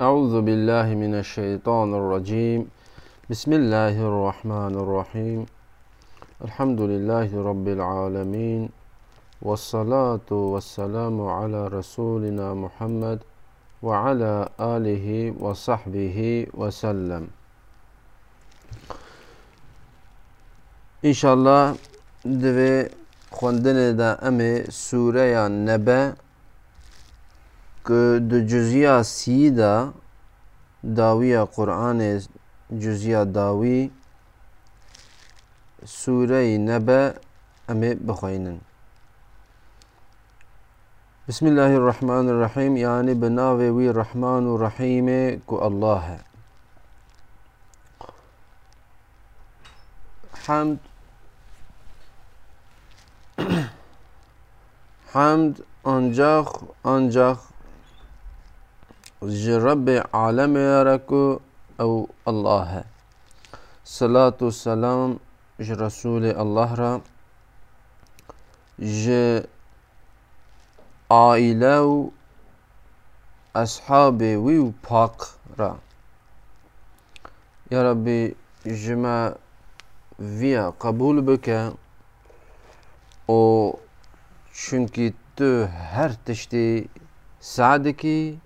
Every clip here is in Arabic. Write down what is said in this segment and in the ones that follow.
أعوذ بالله من الشيطان الرجيم. بسم الله الرحمن الرحيم. الحمد لله رب العالمين. والصلاة والسلام على رسولنا محمد وعلى آله وصحبه وسلم. إن شاء الله دوي خوندن دا أمي سورة نبأ د جزیہ سیدہ داویہ قرآن جزیہ داوی سورہ نب ام بخینن بسم اللہ الرحمن الرحیم یعنی بنا وی رحمان الرحیم کو اللہ ہے۔ حمد حمد، انجاخ انجاخ رب عالم ركو أو الله صلاة والسلام ج رسول الله را ج عائله و اصحاب وی پاک را یا ربی جما ویا قبول بکه و چونکی تو هر تشتی سعدکی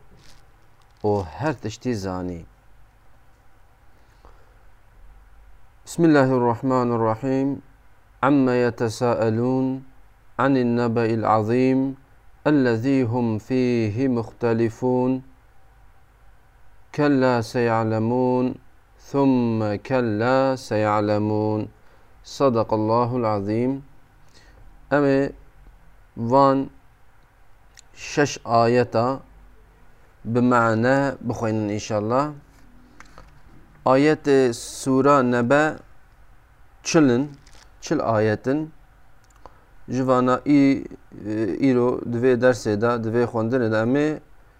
و هر تشتي زاني بسم الله الرحمن الرحيم عما يتساءلون عن النبأ العظيم الذي هم فيه مختلفون. كلا سيعلمون ثم كلا سيعلمون صدق الله العظيم أمي وان شش آية بمعنى بخوين إن شاء الله آية سورة نبأ چلن چل آياتن جوانا ای ایرو دوی درس دا دوی خوندن دا امی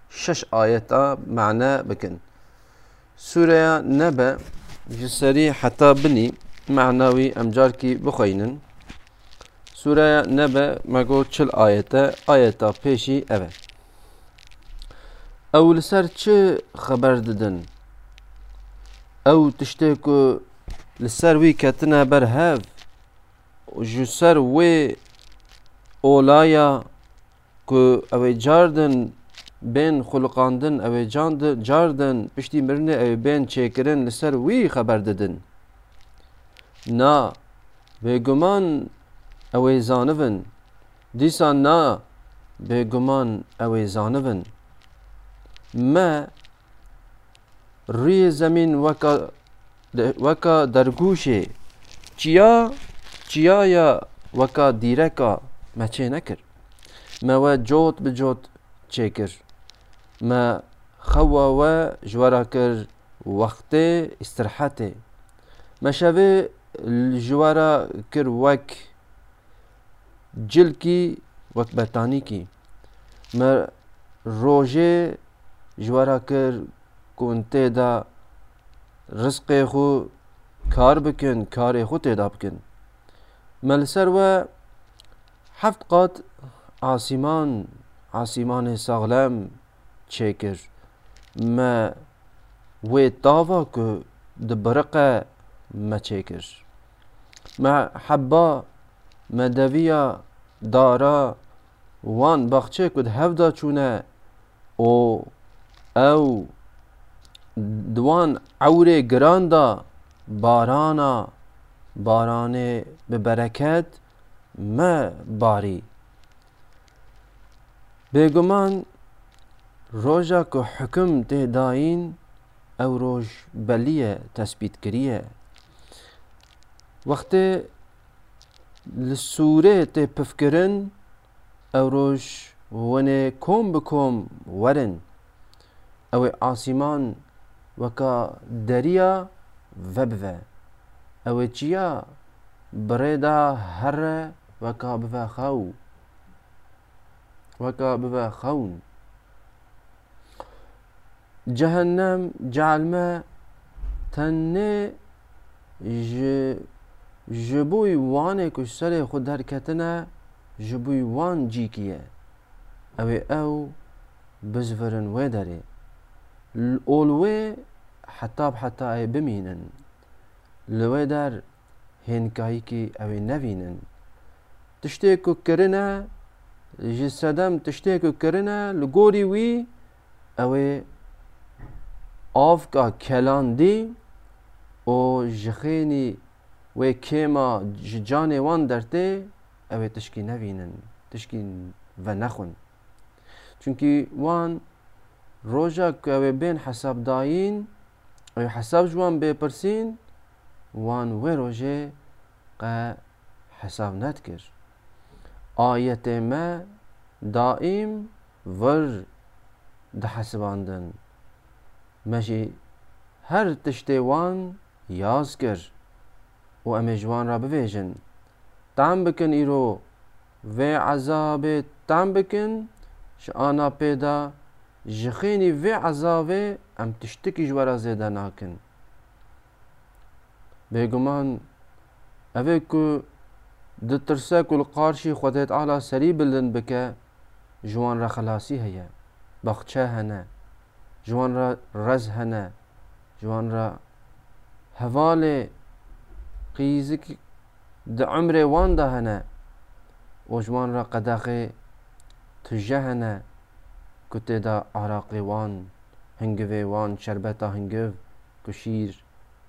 شش آياتا معنى بكن سورة نبأ جسري حتى بني معناوي امجار كي بخوينن سورة نبأ ما قول چل آياتا آياتا پیشي اول او لسر چه خبر ددن او تشته کو لسر وی کتنه بر هف جو سر وی اولایا که او جاردن بین خلقاندن او جاند جاردن پشتی مرنه او بین چیکرن لسر وی خبر ددن نا به گمان او زانون دیسان نا به گمان او زانون ما روی زمین وکا وکا درگوشه چیا چیا یا وکا دیرکا ما چه نکر؟ ما و جوت به جوت چه کر؟ ما خوا و جوارا کر وقت استراحت. ما شوه جوارا کر وک جل کی وک بتانی کی ما روژه جوارا کرد کون دا رزق خو کار بکن کار خو تێدا بکن. مەلسەروە هەفت آسمان ئاسیمان ئاسیمانێ ساغلەم چێکرد مە وێ داوا کو کر ما حبا ما دویا دارا وان بەخچێ کد هەفدا چونه او او دوان عوره گراندا بارانا بارانه به برکت ما باری. بگمان روژا کو حکم ده داین او روژ بلیه تثبیت کریه وقت لسوره ته پفکرن او روژ ونه کم بکم ورن ئەوێ ئاسیمان وەکە دەریە vebve ew çiya birê da here weka bive xew weka bive xewn cehennem celme tenê ji ji bo wanê ku ji serê xwe derketine ji bo wan cîkiye ew ê ew bizvirin wê derê اولوی حتا حتا بمینن لوی در هنکایی که اوی نوینن تشتی که کرنه جی سدم تشتی که کرنه لگوری وی اوی آف کا کلان دی او جخینی و کیما جان وان درته اوی تشکی نوینن تشکی و نخون. چونکی وان ڕۆژە بین حساب داین، ئەو حساب جوان بپرسین، وان وێ ڕۆژێ قە حەساب نەتکرد. ئاەتێمە دائیم ڤەر دەحەسباندن هر تشتی وان یاز کرد و امی جوان را ببێژن. تام بکن ایرو وێ عذاب تام بکن شانا پیدا شانا پیدا جخینی و عذاب ام تشتکی جوارا زیده ناکن بێگومان ئەوێ ku دترسە و قارشی خودێت ئالا سەری بلند بکە ژوان را خلاسی هەیە بەخچە هەنە ژوان را ڕەز هەنە ژوان را هەواڵێ قیزک di عمرê wan da hene û ji wan re qedexê tije hene كتي دا عراقي وان هنگوي وان شربتا هنگو كشير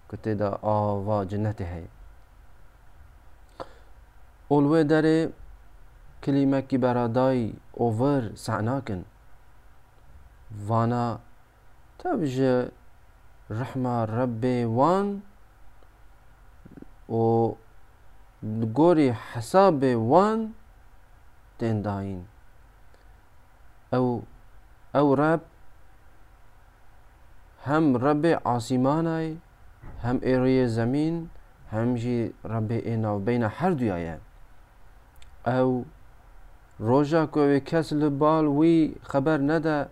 كتي دا آوا جنتي هي أولوه داري كلمة كي براداي أوفر سعناكن وأنا تبج رحمة ربي وان و دغوري حساب وان تنداين أو أو رب هم رب عاصمان هم ایروی زمین هم جی رب اینا و بین هر دویا أو روژا کوی کس لبال وی خبر ندا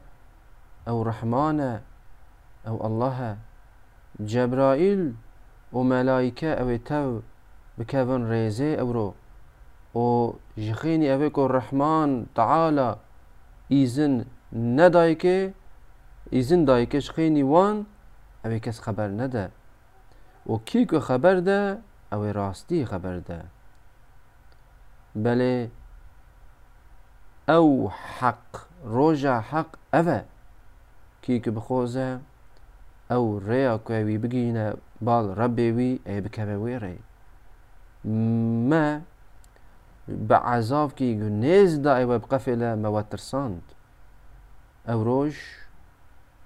أو رحمانه أو الله جبرائیل و ملايكة أو تو بكابن ریزه أو رو أو جخيني أو رحمان تعالى ایزن نه دایکه ایزن دایکش خینی وان او کس خبر نده. و کی که خبر ده او راستی خبر ده. بله او حق روژا حق اوه. کی که بخوزه او ریا که وی بگینه بال ربی وی ای بکبه وی ری. ما بعذاب کی گنیز دا ای وبقفله ما وترساند أو روش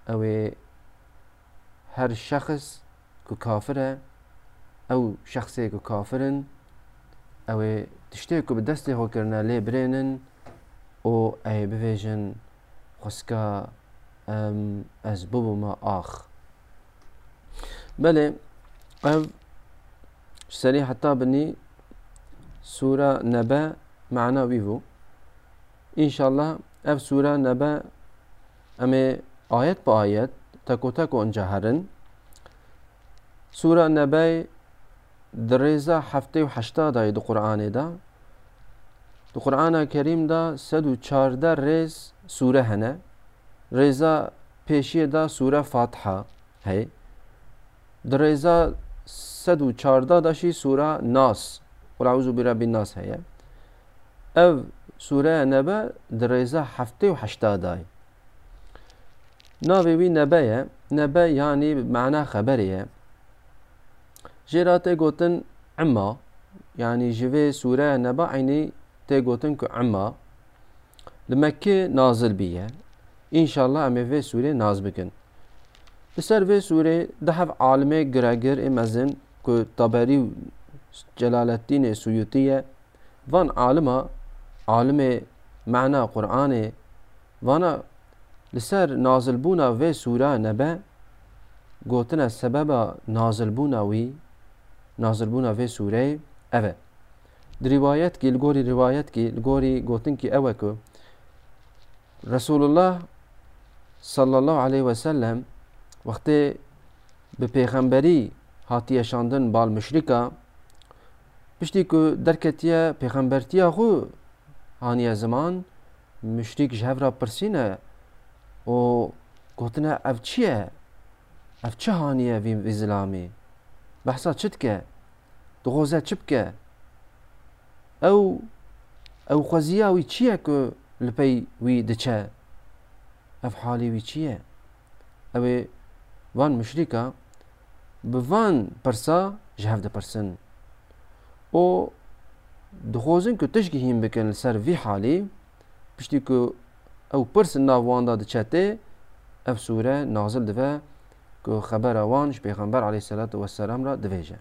أو هر شخص كو كافر أو شخص كو كافرن أو تشتي كو بدستي هو كرنا لي برينن أو اي بفيجن خسكا ام از بوبو ما اخ بله أو سري حتى بني سورة نبا معنا ويفو ان شاء الله اف سورة نبا em ê ayet bi ayet teko teko inca herin سورة نبي دريزا هفته و هشتا دای دو قرآن دا دو قرآن کریم دا سد و چارده ریز سوره هنه ریزا پیشی دا سوره فاتحه هی دريزا سد و چارده داشی سوره ناس قل اعوذ برب الناس هي اف سوره نبا دريزا هفته و هشتا دای ناوی وی نبه نبه یعنی معنى خبریه جرا تيغوتن عما يعني جوي سورة نبا عيني تيغوتن كو عما لمكة نازل بيه إن شاء الله أمي في سورة نازل بكن بسر في سورة دحف عالمي غراغر امزن كو طبري جلال الدين سيوطية وان عالما عالم معنى قرآن وانا لسر نازل بونا و سوره نبه گوتنا سبب نازلبونا وی نازلبونا و سوره اوه. در روایت کی لگوری روایت کی لگوری گوتن کی او که رسول الله صلی الله علیه و سلم وقت به پیغمبری هاتی شاندن بال مشرکا پشتی که درکتیه پیغمبرتیه خو هانی زمان مشرک جهورا پرسینه و گوتنە ئەف چییە؟ ئەف چه هاانیە وی زلامی؟ بەحسا چ بکە دغۆزە چ بکە ئەو ئەو خەزیاوی چییە کە لپەی وی دچە ئەف حالی وی چییە؟ ئەوێ وان مشریکە بڤان پرسا ji hev dipirsin û dixwazin ku tişkî hîn bikin li ser vî halî piştî ku ew pirsin nav wan da diçetê ev sûre nazil dibe ku xebera wan ji pêxember aleyhisselatu vesselam ra divêje.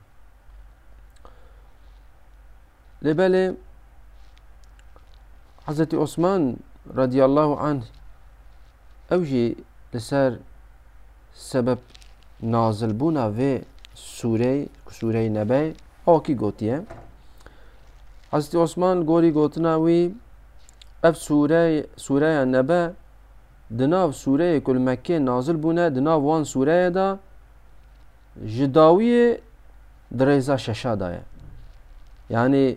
Lêbelê Hazreti Osman radiyallahu anh ew jî li ser sebeb nazilbûna vê sûrey sûrey nebe akî gotiye. Hazreti Osman gorî gotina wî اف سوره سوره نبا دناو سوره کل مکه نازل بونه دناو وان سوره دا جداوی دریزا ششا دایه یعنی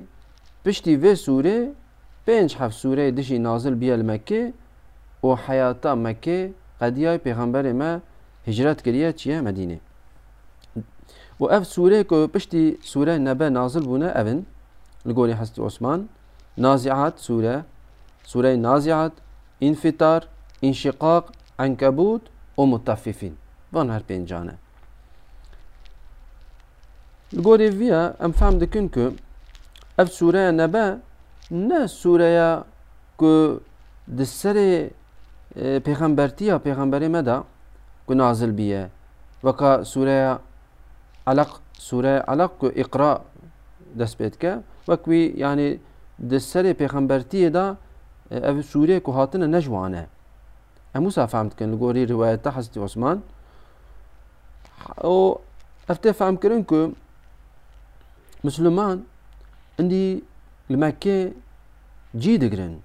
پشتی و سوره پنج هفت سوره دشی نازل بیل مکه و حیاتا مکه قدیای پیغمبر ما هجرت کریه چیه مدینه و اف سوره که پشتی سوره نبه نازل بونه اون لگوری حضرت عثمان نازعات سوره سوره نازعات انفطار انشقاق عنكبوت و متففین. وان هر پنجانه لگوری ویا ام فهم دکن که اف سوره نبه نه سوره که دسر پیغمبرتی یا پیغمبری مدا که نازل بیه وکا سوره علق سوره علق که اقرا دست بید که وکوی یعنی دسر پیغمبرتی دا اف سوريا كو هاتنا نجوانه اموسا فهمت كن لغوري روايه تحت عثمان أو افتي فهم كرن كو مسلمان عندي المكه جي دغرن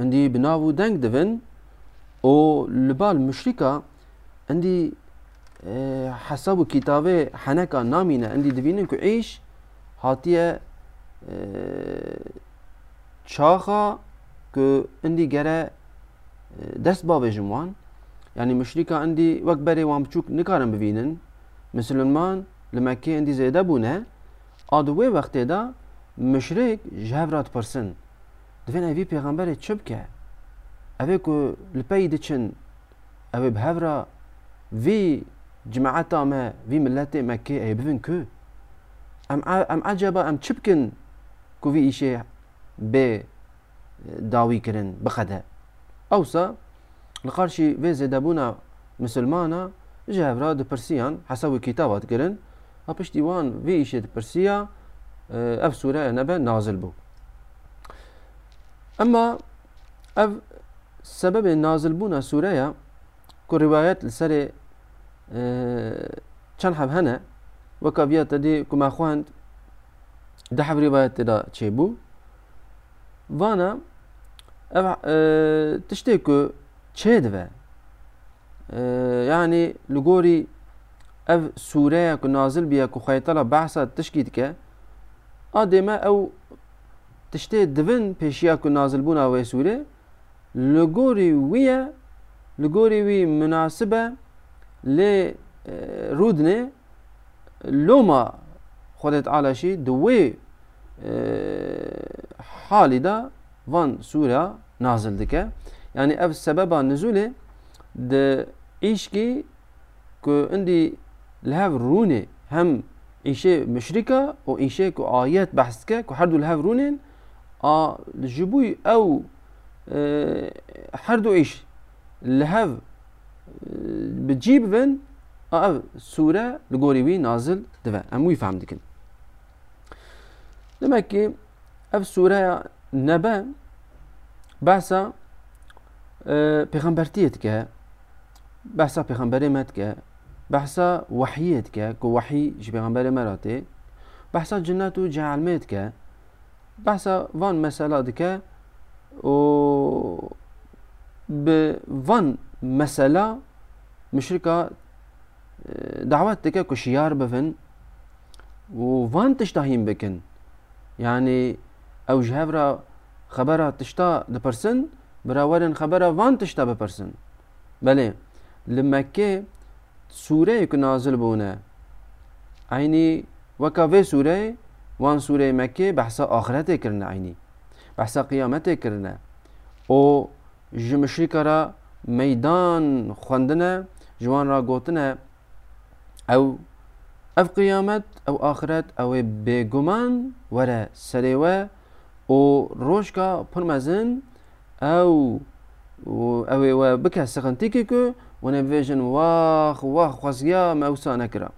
عندي بناو دنگ دفن أو لبال مشركة عندي آه حساب كتابة حنكا نامينا عندي دفينن كو عيش هاتية آه شاخة كو عندي جرا آه، دس بابا جموان. يعني مشريكا عندي وكبري وام تشوك نكارم بفينن مسلمان لما كي عندي زيدا بونه ادوي وقت دا مشريك جهفرات برسن دفن ايفي بيغمبر تشبكا افيكو لبي دتشن افي بهفرا في جماعتا ما في ملاتي ما كي اي بفن كو ام ام عجبا ام تشبكن كو في اشي بي داوي كرن بخده. أوسا لقارشي في دابونا مسلمانا جابرا دو برسيان حسوي كتابات كرن ابش ديوان في ايشي دو برسيا آه، أف سورة نبا نازل بو. أما أف سبب نازل بونا سورة كو روايات لسري آه، چن حب هنا وكا تدي كما خواند دحب روايات تدا چي وأنا اما آه، تشتيكو تشيدفا آه، يعني لغوري أف سوريا كنازل بيا كو خيطلا بعصا تشكيتك. آديما أو تشتي دفن بيشيا كنازل بونا وي سوريا. لغوري ويا لغوري وي مناسبة ل آه، رودني. لوما خدت على شي دوي حالي دا. Ev e van sûra nazil dike yani ev sebeba nizûlê di îşkî ku indî li hev rûnê hem îşê müşrika û îşê ku ayet behs dike ku her du li hev rûnên a ji bûî ew her du îş li hev bi cî bibin ev sûre li gorî wî nazil dibe em wî fehm dikin نبأ بحسا آه، بيغمبرتيتك بحسا بيغمبرتيتك بحسا وحيتك كو وحي جي بيغمبري مراتي بحسا جناتو جي علميتك بحسا فان مسالاتك و ب مسالة مشركة دعواتك كو شيار بفن و فان تشتهين بكن يعني او جهب را خبره تشتا دپرسن براورن خبره وان تشتا بپرسن بله لمکه سوره که نازل بونه عینی وکا وی سوره وان سوره مکه بحثا آخرته کرنه عینی بحثا قیامته کرنه او جمشریک را میدان خوندنه جوان را گوتنه او اف قیامت او آخرت او بیگمان وره سریوه أو روشکا پرمزن أو أو و بکه سخنتی که که و نویجن واخ واخ خوزیا موسا نکرا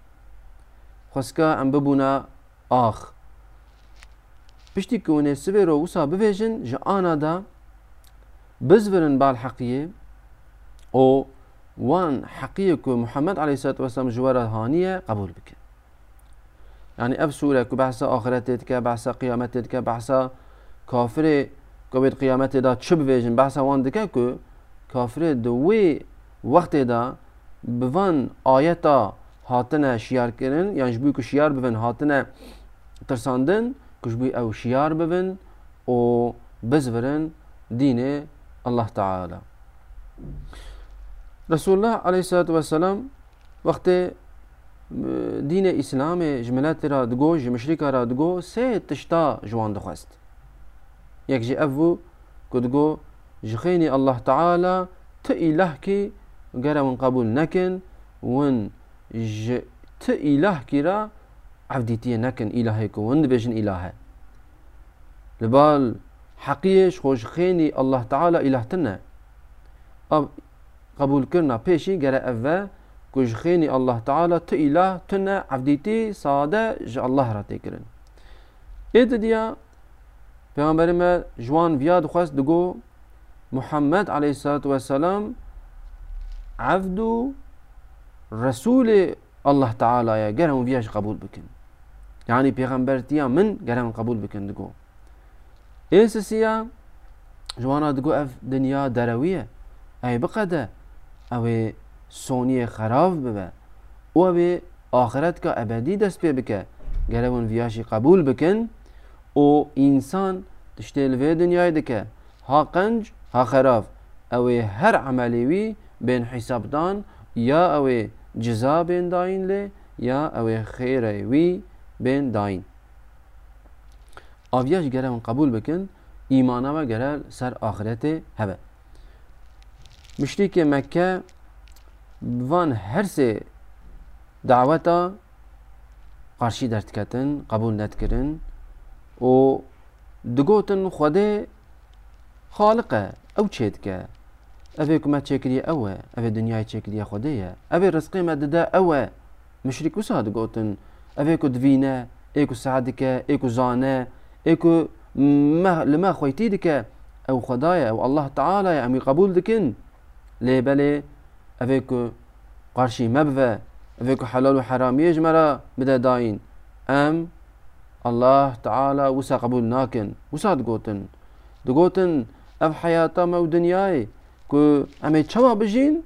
خوزکا ام ببونا آخ پشتی که ونه سوی رو وسا بویجن جا آنا دا بزورن بالحقیه أو وان که محمد علیه الصلاة والسلام جواره هانیه قبول بکن يعني اف سوره كو بحثا آخرت که بحثا قیامت که بحثا کافر که بید قیامت دا چه بویجن بحثا وان دکه که کافر دوی وقت دا بوان آیتا هاتنه شیار کرن یعنی جبوی که شیار ببن هاتنه ترساندن کجبوی او شیار ببن و بزورن دین الله تعالى رسول الله عليه الصلاة والسلام وقت دین اسلام جملت را دگو مشرک را دگو سه تشتا جوان دخواست یک جی أفو کدگو جخيني الله تعالى ت إله كي قرا من قبول نكن ون ج ت إله كرا عبديتي نكن إلهك ون بيجن إله لبال حقيش خوش خيني الله تعالى إلهتنا أب قبول كرنا بيشي قرا أفا كوش خيني الله تعالى ت إله تنا عبديتي صادة ج الله را تكرن إيد ديا پیامبر ما جوان ویاد خواست دگو محمد عليه الصلاة والسلام عبد رسول الله تعالى يا جرهم فياش قبول بكن يعني پیغمبرتيا من جرهم قبول بكن دقو إيسسيا جوانا دقو اف دنيا دروية اي بقدا أو سوني خراب ببا أو آخرت کا ابدی دست بکه. گرون ویاشی قبول بکن. او انسان تشتیل وی دنیای دکه ها قنج ها خراف او هر عملی وی بین حساب دان یا او جزا بین داین لی یا او خیر وی بین داین آویاش گره من قبول بکن ایمانا و گره سر آخرت هبه مشتی مکه وان هر سه دعوتا قارشی درد کتن قبول ند کرن و دگوتن خوده خالقه. أو چید که اوه کما چکریه اوه. اوه دنیای خوده یه. اوه رزقی مدده اوه. مشرک وسا دگوتن اوه کو دوینه ایکو سعدکه ایکو زانه ایکو ما لما خويتي دك أو خدايا أو الله تعالى امي قبول دكن لي بلي افيكو قرشي مبفى افيكو حلال وحرام يجمرا بدا داين ام الله تعالى وسا قبول ناكن وسا دقوتن. دقوتن أف حياتا مو دنياي كو أمي چوا بجين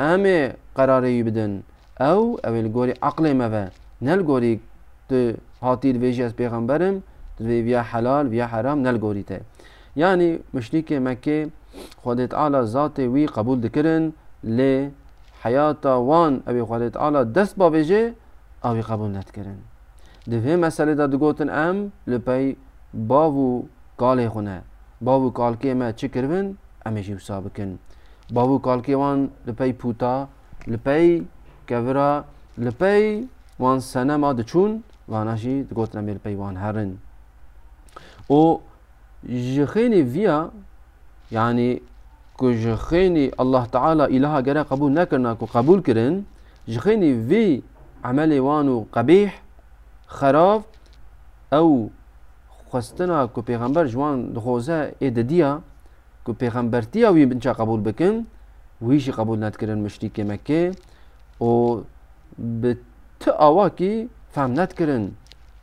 أمي قراري بدن أو أو الگوري عقل مفا نل گوري تو هاتي الفيجي از پیغمبرم ويا حلال ويا حرام نل گوري ته يعني مشرك مكة خود تعالى ذاتي وي قبول دكرن لي حياتا وان أبي خود تعالى دست باويجي أو قبول نتكرن. دوی مسئله دا دگوتن ام لپی باو کاله خونه باو کالکی ما چه کرون امیشی وسا بکن باو کالکی وان لپی پوتا لپی کورا لپی وان سنه ما دچون واناشی دگوتن امی لپی وان هرن و جخيني فيا يعني كو جخيني الله تعالى إلها جرى قبول نكرنا كو قبول كرن جخيني في عملي وانو قبيح خراب ئەو خستنا کو پێغمبەر جوان دخۆزە ئێدەدیە کو پێغمبەرتیە وی بنچ قبول بکن ویشی قبول ناتکردن مشتیکێ مەکێ ئۆ ت ئاواکی فام ناتکردن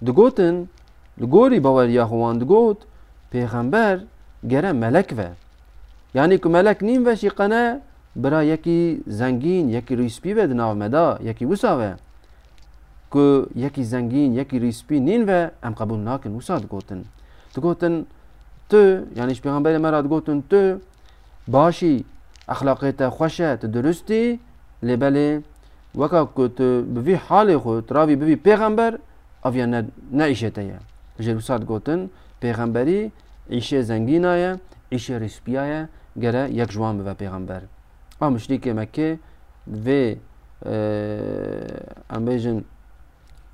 دگوتن li gorî baweriya xwan digot pêxember gere melek ve yanî ku melek nîn ve şîqene bira yekî zengîn yekî rîspî ve di nav meda yekî wisa ve که یکی زنگین یکی ریسپی نین و ام قبول ناکن وسا دگوتن دگوتن تو یعنی پیغمبر مرا دگوتن تو باشی اخلاقیت خوشه تو درستی لبله وكا كنت بفي حالي خو تراوي بفي پیغمبر اویا نه نعيشته يا جلوسات گوتن پیغمبری عيشه زنگينا يا عيشه رسپيا يا گره یک جوان به پیغمبر ام مشرک مکه و ام بیجن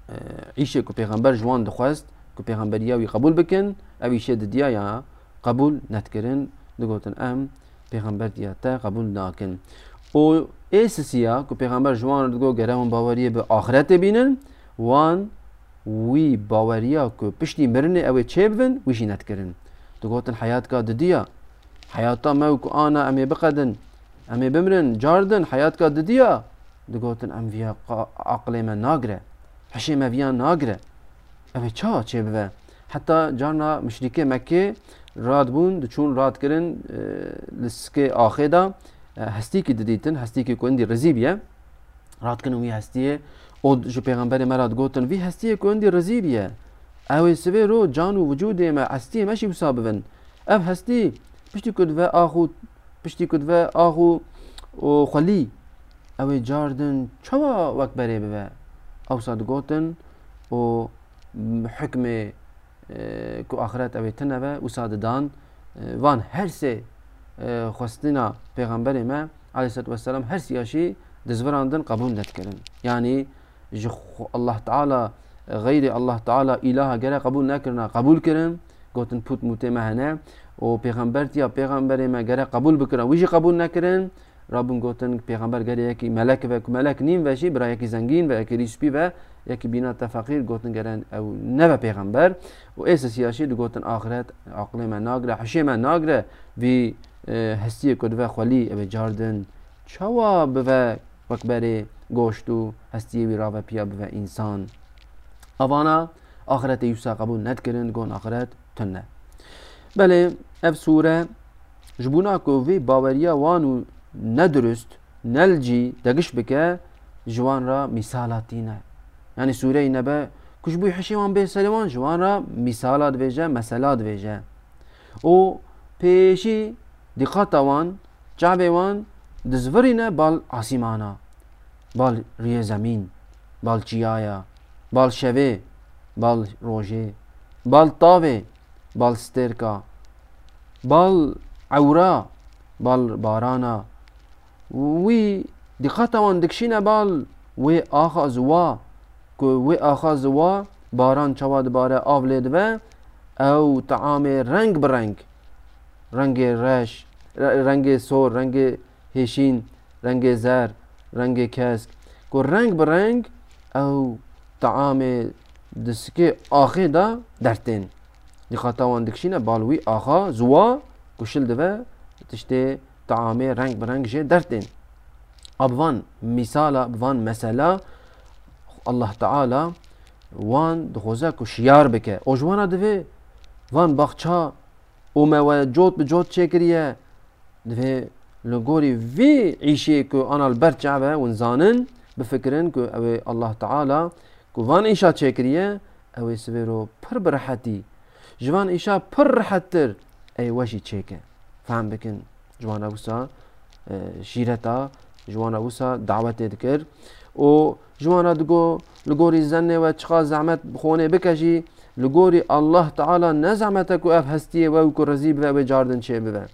عيشه کو پیغمبر جوان دخواست کو پیغمبریا وی قبول بکن أو عيشه دیا یا قبول نتکرن دگوتن ام پیغمبر دیا تا قبول ناکن أو اساسیا کو پیغمبر جوان دگو گره اون باوریه به آخرت بینن. وان وی باوریا کو پشتی مرنه أو چه بن ویشی نتکرن. دگوتن حیات کا ددیا حیاتا ما کو آنا امی بقدن. امی بمرن جاردن حیات کا ددیا دگوتن ام ویا عقل ما ناگره. حشی ما ویا ناگره او چا چه بوه حتی جانا مشرکه مکه راد بون چون راد کرن لسکه آخه دا هستی که دیدن هستی که کندی رزیبیه راد کنن وی هستیه او جو پیغمبر مراد گوتن وی هستیه کندی رزیبیه او سوی رو جان و وجود ما هستی ماشی بساببن اف هستی پشتی کد و آخو پشتی کد و آخو و خلی او جاردن چوا وقت بره بوه أو صاد گوتن و حکم کو آخرت أو تنوه و صاد دان وان هر سه خواستنا پیغمبر ما علیه السلام هر سیاشی دزوراندن قبول نتکرن یعنی الله تعالی غیر الله تعالی اله گره قبول نکرنا قبول کرن. گوتن پوت موته مهنه و پیغمبر تیا پیغمبر ما گره قبول بکرن. ویجی قبول نکرن. رابون گوتن پیغمبر گره یکی ملک و ملک نیم وشی برای یکی زنگین و یکی ریسپی و یکی بینا تفقیر گوتن گرن او نه پیغمبر. و ایس سیاسی دو گوتن آخرت عقل ما ناگره حشی ما ناگره وی هستی کد و خلی او جاردن چوا به وکبره گوشتو هستی وی را و پیا به انسان. اوانا آخرت یوسا قبول ندکرن گون آخرت تنه بله اف سوره جبونا کو وی باوریا وانو ندرست نلجی دگش بکه جوان را مثالاتینه یعنی سوره نبه کش بوی حشیوان به سلمان جوان را مثالات ویجه مسلات ویجه أو پیشی دقت وان جعب وان دزورینه بال آسیمانا. بال ریه زمین بال چیایا. بال شوه بال روژه. بال تاوه بال سترکا. بال عورا بال بارانا. وی دقت وان دکشینه بال وی آخا زوا که وی آخا زوا باران چواد باره آو و او طعام رنگ برنگ رنگ رش رنگ سور رنگ هشین رنگ زر رنگ کسک که رنگ برنگ او طعام دسکه آخه دا درتین دخاتا وان دکشینه بالوی آخا زوا کشل دوه تشته طعام رنگ برنگ جه درتین ابوان مثالا ابوان مثلا الله تعالی وان دخوزه شیار بکه أو جوانا وان بخچا أو ما جوت به جوت چه کریه دوه لگوری وی عیشه که آن البرچه و زانن بفکرن که أو الله تعالی که وان ایشا چه کریه أو سویرو پر برحتی جوان ایشا پر رحتر ای وشی چه فهم بکن. جوان اوسا شیرتا جوان اوسا دعوت دکر و جوانا دگو لگوری زنه و چخا زحمت خونه بکشی لگوری الله تعالی نزحمت کو اف هستیه و کو رزیب و جاردن چه ببه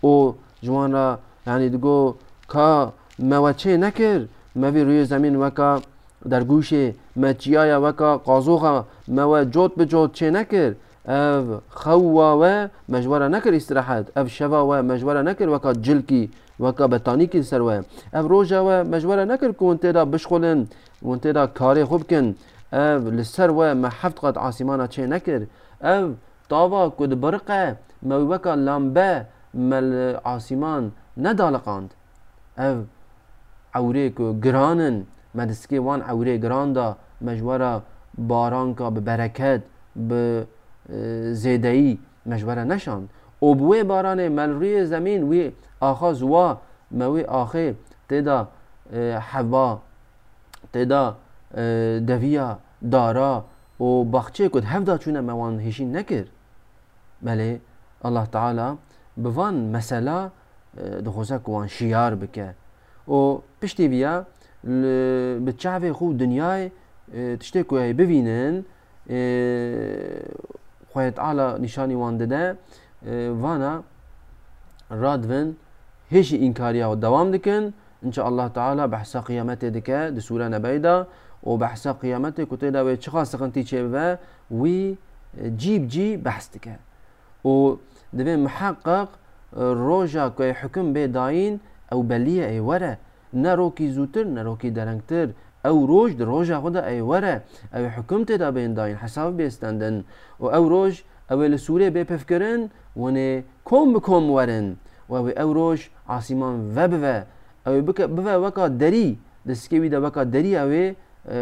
او جوانا یعنی دگو کا موچه نکر؟ موی روی زمین وکا در گوش مچیایا وکا قازوخا مو جوت به جوت چه نکر؟ أف خوا و مجوره نکر استراحت أف شوا و مجوره نکر وکا جلکی وکا بتانی کی سر و أف روجا و مجوره نکر که انت دا بشخولن وانت دا کاری خوب کن أف لسر و محفت قد عاصمانا چه نکر أف طاوا کد برقة مو وکا لامبة مل عاصمان ندالقاند. أف عوره که گرانن مدسکی وان عوره گران دا مجوره باران کا به برکت به زیدهی مجوره نشاند او بوی باران مل روی زمین وی آخا زوا موی آخه تدا حوا تدا دویا دارا و بخچه کد هفدا چونه موان هشین نکر. بله الله تعالی بوان مثلا دخوزه کوان شیار بکه. و پشتی بیا به چاوی خو دنیای تشتی که ببینن خواهد تعالی نشانی وانده ده وانا رادون هیچ اینکاریا و دوام دکن ان شاء الله تعالى بحث قيامته دكا دي سورة نبيدا وبحث قيامته كتيدا وي چخا سقنتي چه وي جيب جي بحث دكا و دبي محقق روجا كي حكم بي داين او بليه اي ورا نروكي زوتر نروكي درنگتر أو روج در روجا خدا اي ورا أو حكمت دا بين داين حساب بيستندن و أو روج أو لسورة بي بفكرن ونه كوم بكوم ورن. و أو روج عاصمان وبوه أو بك بفا وكا دري دسكوي دا وكا دري أو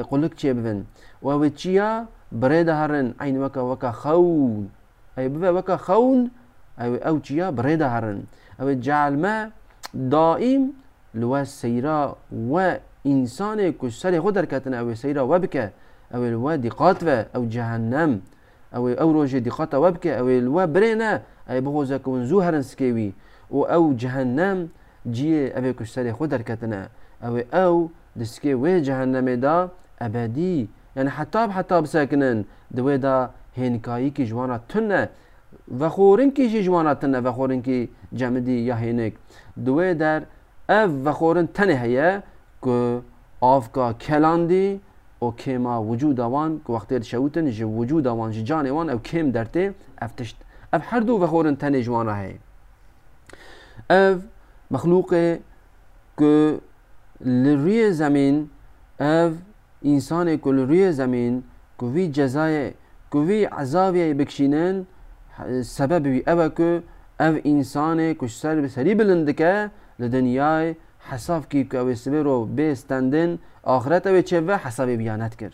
قلق چه بفن و أو چيا بريدا هرن. عين وكا وكا خون. اي بفا وكا خون أو أو چيا بريدا هرن. أو جعل ما دائم لو سيرا و انسانێک و سەری خۆ دەرکاتن ئەوێ سەیرا وە بکە ئەوێ وا دیقاتوە ئەو جەهنەم. ئەوێ ئەو ڕۆژێ دیقاتە وە بکە ئەوێ وە برێنە ئەی بەخۆزەکەون زوو هەرن سکێوی و ئەو جەهنەم جیێ ئەوێ کوشتەری خۆ دەرکەتنە. ئەوێ ئەو دسکێ وێ جەهنەمێدا ئەبەدی. یعنی حتاب حتاب ساکنن دوێدا هێنکاییکی جوانە تونە. vexorinkî jwana tune vexorinkî cemidî ya hênek duê der ev vexorin tenê heye 그 آفکا کھلاندی او کھیما وجود آوان کو وقت شووتن جو جی وجود آوان جو جان اوان او کھیم درتے افتشت. اب ہر دو وخورن تھنے جوانا ہے. اف مخلوق کو لری زمین، اف انسان کو لری زمین کو وی جزائے کو وی عذابی بکشینن، سبب وی او او انسان کچھ سر بسری بلند کے لدنیائے حساب کی که اوی سبه رو بستندن آخرت اوی چه و حساب بیانت کرد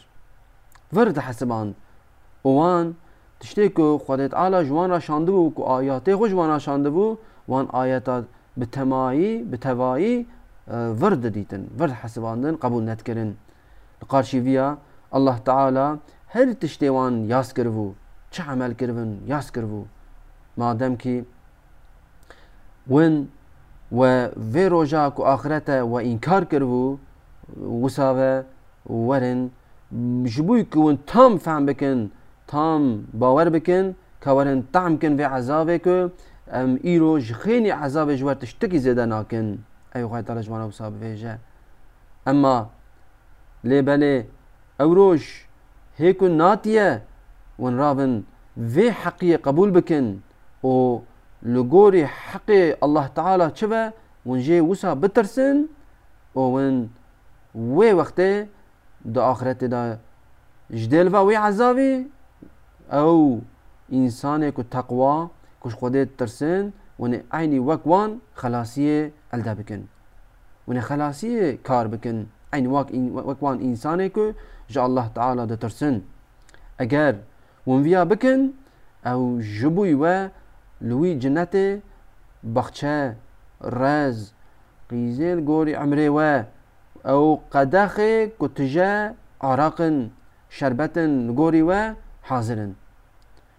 ورد حسبان اوان تشتی که خودت تعالی جوان را شانده بو که آیات خوش جوان را شانده بو وان آیات بتمایی بتوایی ورد دیتن ورد حسباندن قبول نتکرن لقارشی ویا الله تعالی هر تشتیوان یاس کربو چه عمل کربن یاس کربو مادم کی ون و وی روژا کو آخرت و انکار کربو وساوه ورن جبوی که ون تام فهم بکن تام باور بکن که ورن کن و عذابه که ام ایرو خیلی عذاب جوار تشتکی زیده ناکن ای خواهی تعالی جوانا بسا بفیجه أما لی بله أو روش هیکو ناتیه ون رابن وی حقی قبول بکن و لگوری حق الله تعالی چه با ون جه وسا بترسن و ون وی وقته دا آخرت دا جدل و وی عذابی أو انسان کو تقوا كش خودت ترسن ون عيني وكوان خلاصية ألدا بكن. ون خلاصية كار بكن. عين وك وكوان إنسانه كو جاء الله تعالى ده ترسن. اگر ون فيا بكن أو جبوي و لوي جنته بخچه رز قيزيل غوري عمري و او قدخه كتجا عراقن شربتن غوري و حاضرن.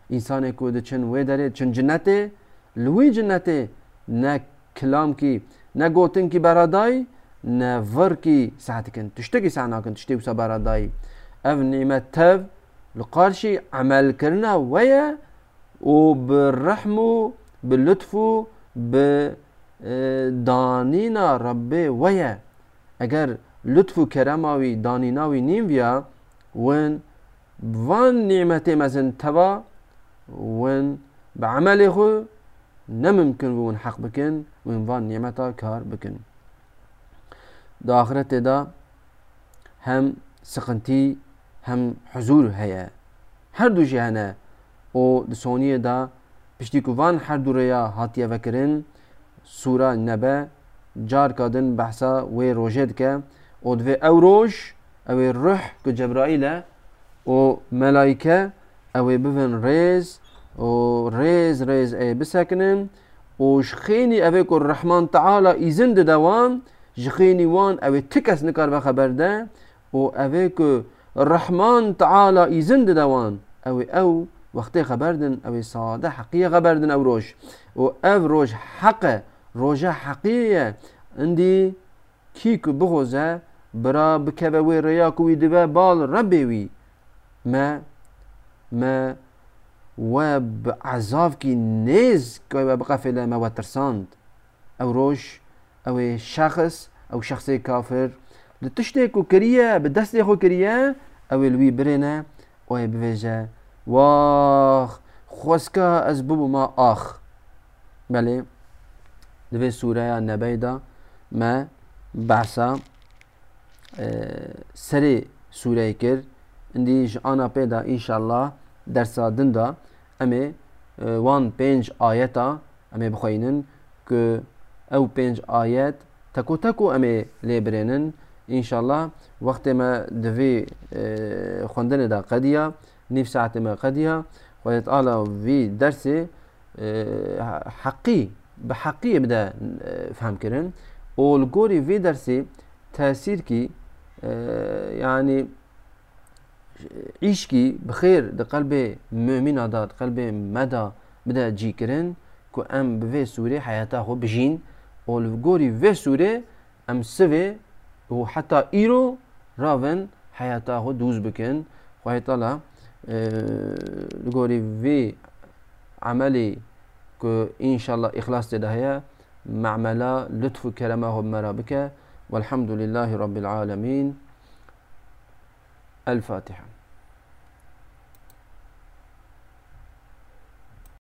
انسان کو د چن وی داره چن جنته لوی جنته نه کلام کی نه گوتن کی برادای نه ور کی ساعت کن تشتکی سعنا کن تشتی وسا برادای. اف نعمت تف لقارشي عمل كرنا ويا وبالرحمة باللطف بدانينا ربي ويا اگر لطف كرماوي دانيناوي نيم بيا وين وان نعمتي مزن توا ون بعمل خو نممكن ون حق بكن ون فان نعمتا كار بكن دا آخرت دا هم سقنتي هم حضور هيا هر دو جهنه أو دسونيه دا پشتی کو وان هر دو ریا هاتیه وکرن سوره نبه جار کادن بحثا و روجد که أو دو أو روش أو روح که جبرائیل أو ملائکه أو بفن ريز و ريز ريز اي بسكنن وشخيني اوه الرحمن تعالى ايزند دوان جخيني وان اوه تكس نكار بخبر ده. و اوه الرحمن تعالى ايزند دوان اوه أو وقتی خبردن أو ساده حقیه خبردن أو روش. و أو روش حقه روژه حقیه اندی کی که بغوزه برا بکوه وی ریا کوی دبه بال ربی وی. ما ما و بعذاب کی نیز که و بقفل ما و ترساند أو روش أو شخص أو شخص کافر. لتشتي كو كريه بدست خو كريه أو الوي برينا او بفيجا واخ خوسكا ازبوب ما اخ بله دبي سورة نبيدا ما بعثا سري سورة كر اندي انا بيدا ان شاء الله درسا دندا امي وان بينج آياتا امي بخوينن که او بينج آيات تكو تكو امي ليبرينن ان شاء الله وقت ما دفي خوندن دا قديا نيف ساعت ما قديا ويت آلا في درسي حقي بحقية بدا فهم كرن والجوري في درسي تأثير كي يعني عيشكي بخير ده قلبي مؤمن دا قلبي مدى بدأ جي كرن كو أم بفي سوري حياته بجين والجوري في سوري أم سوي وحتى إيرو رافن حياته دوز بكن خواهي طالع لقوري في عملي كو إن شاء الله إخلاص تدهيا معملا لطف كرمه مرابك والحمد لله رب العالمين. الفاتحة.